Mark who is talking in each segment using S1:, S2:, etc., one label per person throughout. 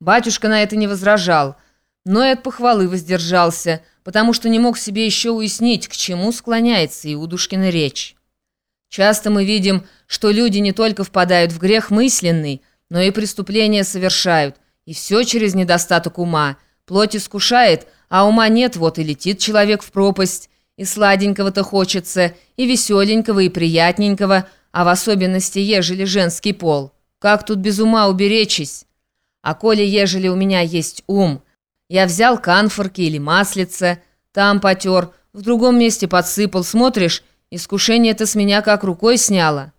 S1: Батюшка на это не возражал, но и от похвалы воздержался, потому что не мог себе еще уяснить, к чему склоняется Иудушкина речь. Часто мы видим, что люди не только впадают в грех мысленный, но и преступления совершают, и все через недостаток ума. Плоть искушает, а ума нет, вот и летит человек в пропасть. И сладенького-то хочется, и веселенького, и приятненького, а в особенности, ежели женский пол. Как тут без ума уберечься? А коли, ежели у меня есть ум, я взял канфорки или маслица, там потер, в другом месте подсыпал, смотришь, искушение это с меня как рукой сняло.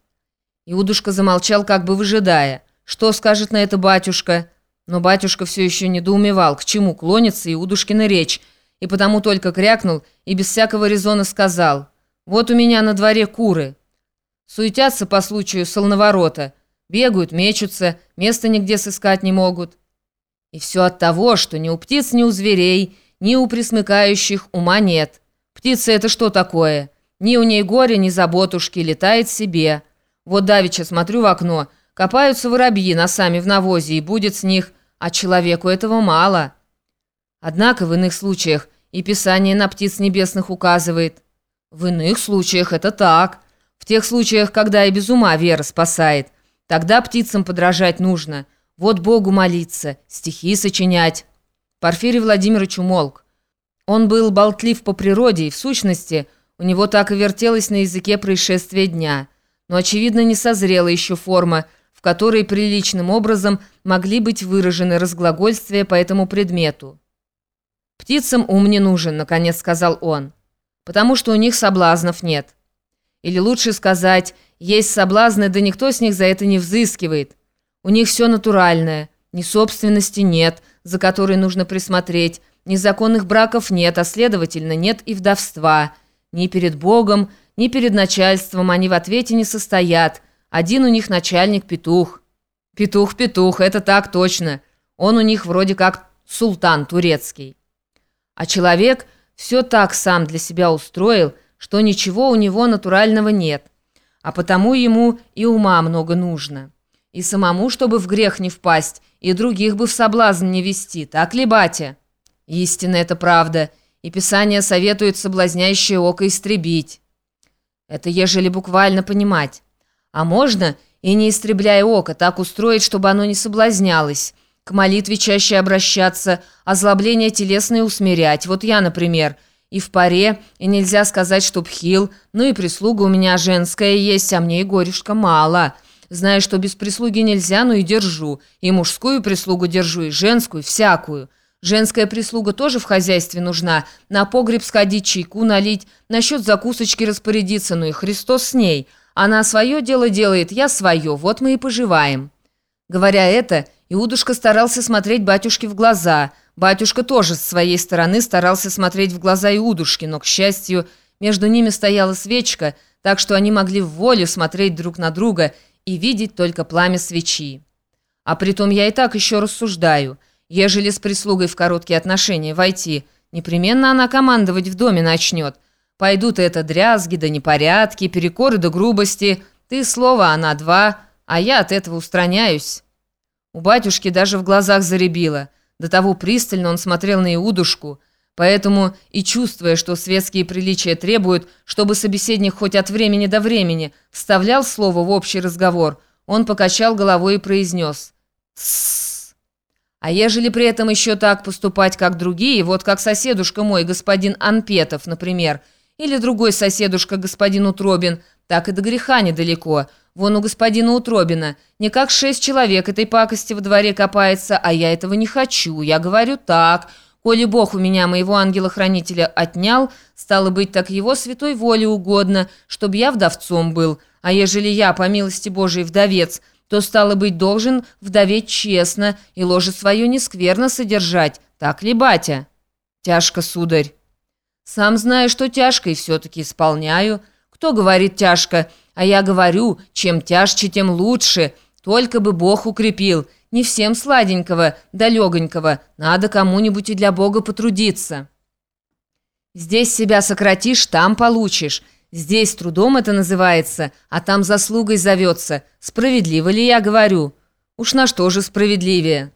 S1: Иудушка замолчал, как бы выжидая. Что скажет на это батюшка? Но батюшка все еще недоумевал, к чему клонится Иудушкина речь, и потому только крякнул и без всякого резона сказал, «Вот у меня на дворе куры. Суетятся по случаю солноворота, Бегают, мечутся, места нигде сыскать не могут. И все от того, что ни у птиц, ни у зверей, ни у присмыкающих ума нет. Птица это что такое? Ни у ней горе, ни заботушки, летает себе. Вот давеча смотрю в окно, копаются воробьи носами в навозе, и будет с них, а человеку этого мало. Однако в иных случаях и Писание на птиц небесных указывает. В иных случаях это так. В тех случаях, когда и без ума вера спасает. Тогда птицам подражать нужно. Вот Богу молиться, стихи сочинять». Порфирий Владимирович умолк. Он был болтлив по природе, и в сущности у него так и вертелось на языке происшествия дня. Но, очевидно, не созрела еще форма, в которой приличным образом могли быть выражены разглагольствия по этому предмету. «Птицам ум не нужен», — наконец сказал он, «потому что у них соблазнов нет. Или лучше сказать, есть соблазны, да никто с них за это не взыскивает. У них все натуральное, ни собственности нет, за которой нужно присмотреть, ни законных браков нет, а следовательно нет и вдовства. Ни перед Богом, ни перед начальством они в ответе не состоят. Один у них начальник-петух. Петух-петух, это так точно. Он у них вроде как султан турецкий. А человек все так сам для себя устроил, что ничего у него натурального нет – а потому ему и ума много нужно. И самому, чтобы в грех не впасть, и других бы в соблазн не вести, так ли, батя? Истинно это правда, и Писание советует соблазняющее око истребить. Это ежели буквально понимать. А можно, и не истребляя око, так устроить, чтобы оно не соблазнялось, к молитве чаще обращаться, озлобление телесное усмирять. Вот я, например, и в паре, и нельзя сказать, чтоб хил, ну и прислуга у меня женская есть, а мне и горюшка мало. Знаю, что без прислуги нельзя, но и держу. И мужскую прислугу держу, и женскую, всякую. Женская прислуга тоже в хозяйстве нужна. На погреб сходить, чайку налить, насчет закусочки распорядиться, ну и Христос с ней. Она свое дело делает, я свое, вот мы и поживаем». Говоря это, Иудушка старался смотреть батюшке в глаза – Батюшка тоже с своей стороны старался смотреть в глаза Иудушки, но, к счастью, между ними стояла свечка, так что они могли в волю смотреть друг на друга и видеть только пламя свечи. А притом я и так еще рассуждаю. Ежели с прислугой в короткие отношения войти, непременно она командовать в доме начнет. Пойдут это дрязги да непорядки, перекоры да грубости. Ты слово, она два, а я от этого устраняюсь. У батюшки даже в глазах заребило – до того пристально он смотрел на Иудушку, поэтому и чувствуя, что светские приличия требуют, чтобы собеседник хоть от времени до времени вставлял слово в общий разговор, он покачал головой и произнес. А ежели при этом еще так поступать, как другие, вот как соседушка мой, господин Анпетов, например, или другой соседушка, господин Утробин, так и до греха недалеко – Вон у господина Утробина не как шесть человек этой пакости во дворе копается, а я этого не хочу. Я говорю так, коли Бог у меня моего ангела-хранителя отнял, стало быть, так его святой воле угодно, чтобы я вдовцом был. А ежели я, по милости Божией, вдовец, то, стало быть, должен вдоветь честно и ложе свое нескверно содержать. Так ли, батя? Тяжко, сударь. Сам знаю, что тяжко, и все-таки исполняю. Кто говорит тяжко? А я говорю, чем тяжче, тем лучше. Только бы Бог укрепил. Не всем сладенького, да легонького. Надо кому-нибудь и для Бога потрудиться. Здесь себя сократишь, там получишь. Здесь трудом это называется, а там заслугой зовется. Справедливо ли я говорю? Уж на что же справедливее?»